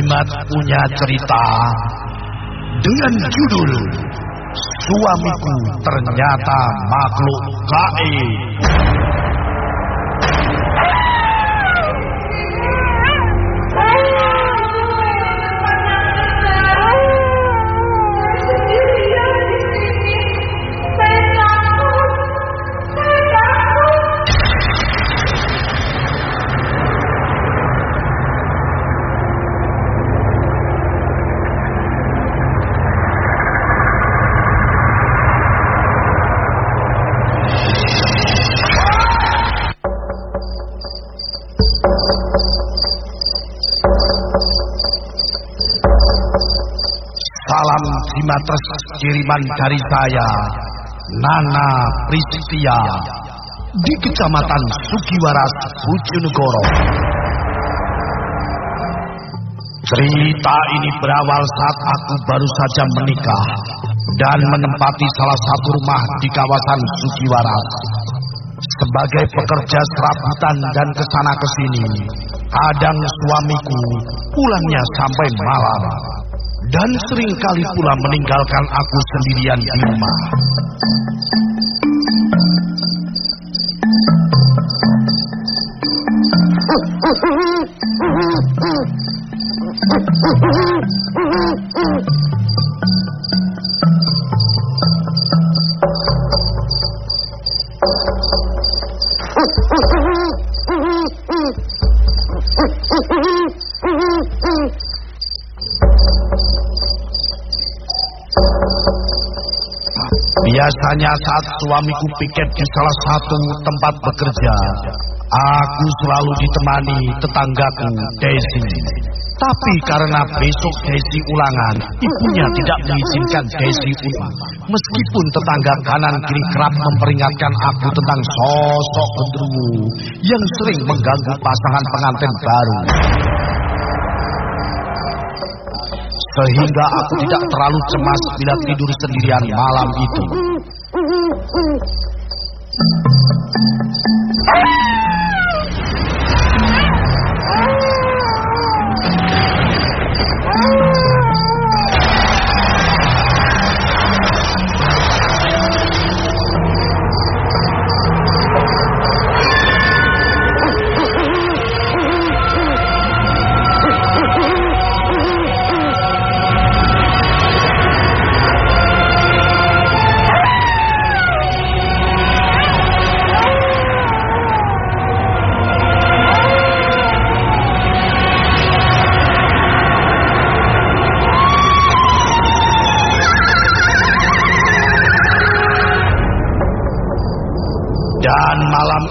Jimat punya cerita dengan judul Suamiku Ternyata Makhluk Gaib. Salam Jimatres kiriman dari saya, Nana Pristia, di Kecamatan Sugiwaras, Bojonegoro. Cerita ini berawal saat aku baru saja menikah dan menempati salah satu rumah di kawasan Sugiwaras. Sebagai pekerja serabutan dan ke sana ke sini, kadang suamiku pulangnya sampai malam dan sering kali pula meninggalkan aku sendirian di rumah. Biasanya saat suamiku piket di salah satu tempat bekerja, aku selalu ditemani tetanggaku, Desi. Tapi karena besok Desi ulangan, ibunya tidak mengizinkan Desi ulang. Meskipun tetangga kanan kiri kerap memperingatkan aku tentang sosok gendruwo yang sering mengganggu pasangan pengantin baru. Sehingga aku tidak terlalu cemas bila tidur sendirian malam itu.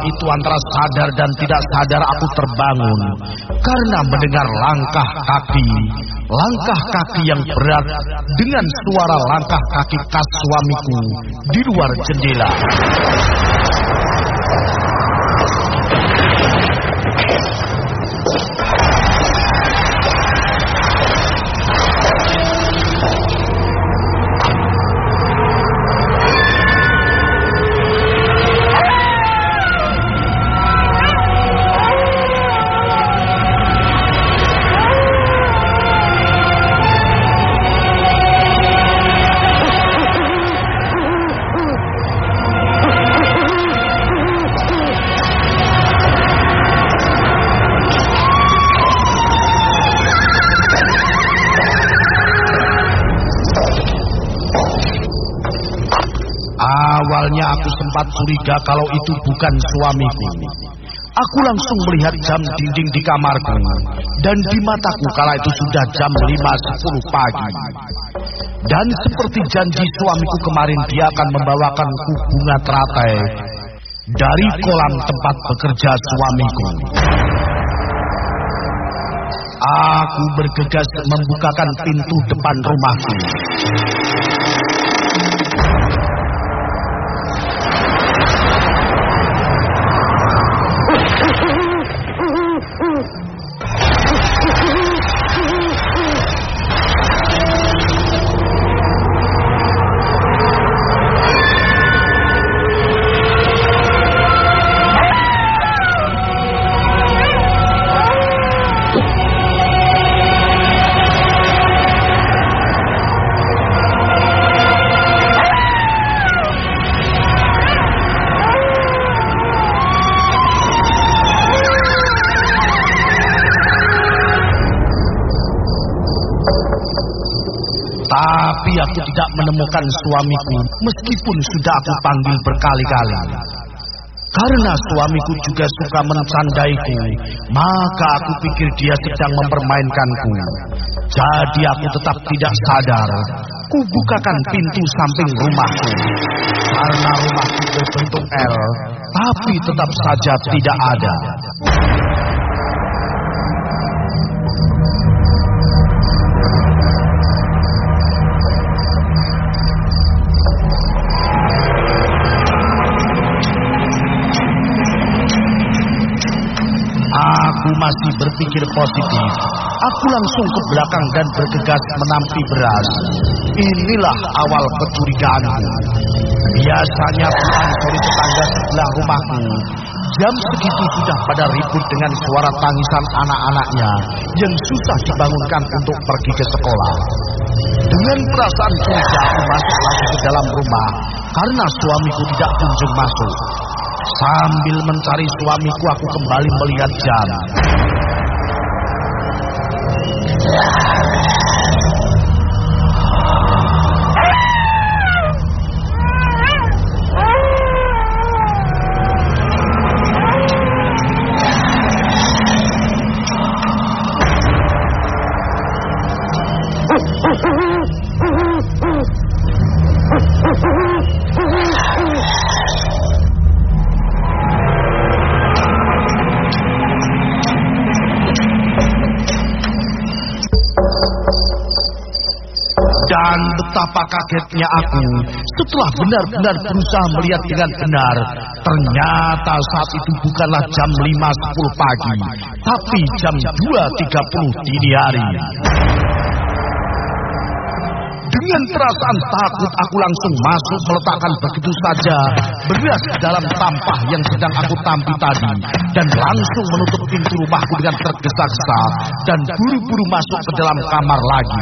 Itu antara sadar dan tidak sadar aku terbangun karena mendengar langkah kaki, langkah kaki yang berat dengan suara langkah kaki khas suamiku di luar jendela. Sempat curiga kalau itu bukan suamiku. Aku langsung melihat jam dinding di kamarku dan di mataku kala itu sudah jam 5.10 pagi. Dan seperti janji suamiku kemarin dia akan membawakanku bunga teratai dari kolam tempat bekerja suamiku. Aku bergegas membukakan pintu depan rumahku. Aku tidak menemukan suamiku meskipun sudah aku panggil berkali-kali. Karena suamiku juga suka mencandaiku, maka aku pikir dia sedang mempermainkanku. Jadi aku tetap tidak sadar. Kubukakan pintu samping rumahku. Karena rumahku berbentuk L, tapi tetap saja tidak ada. Berpikir positif. Aku langsung ke belakang dan bergegas menampi beras. Inilah awal kecurigaanku. Biasanya pulang dari tetangga sebelah rumahku. Jam segitu sudah pada ribut dengan suara tangisan anak-anaknya yang susah dibangunkan untuk pergi ke sekolah. Dengan perasaan curiga aku masuk lagi ke dalam rumah karena suamiku tidak kunjung masuk. Sambil mencari suamiku aku kembali melihat jam. Yeah. Betapa kagetnya aku setelah benar-benar berusaha melihat dengan benar. Ternyata saat itu bukanlah jam 5.10 pagi, tapi jam 2.30 dini hari. Dengan perasaan takut aku langsung masuk meletakkan begitu saja beras dalam tampah yang sedang aku tampi tadi dan langsung menutup pintu rumahku dengan tergesa-gesa dan buru-buru masuk ke dalam kamar lagi.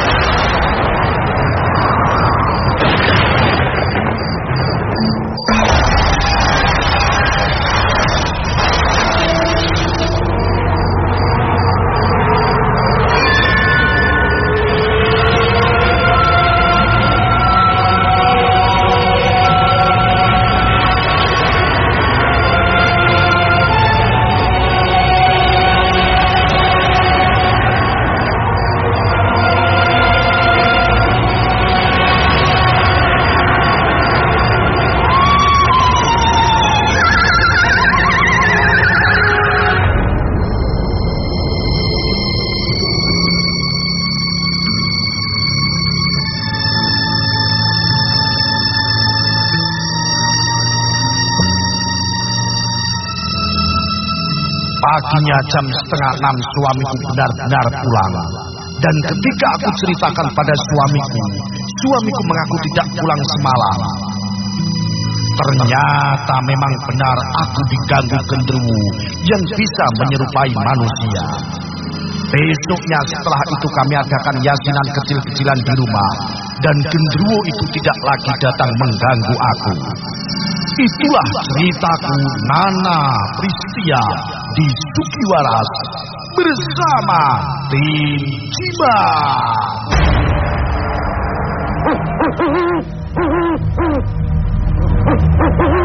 Paginya jam setengah enam suamiku benar-benar pulang. Dan ketika aku ceritakan pada suamiku, suamiku mengaku tidak pulang semalam. Ternyata memang benar aku diganggu genderuwo yang bisa menyerupai manusia. Besoknya setelah itu kami adakan yasinan kecil-kecilan di rumah dan genderuwo itu tidak lagi datang mengganggu aku. Itulah ceritaku Nana Pristia di Sukiwaras bersama tim Cibat.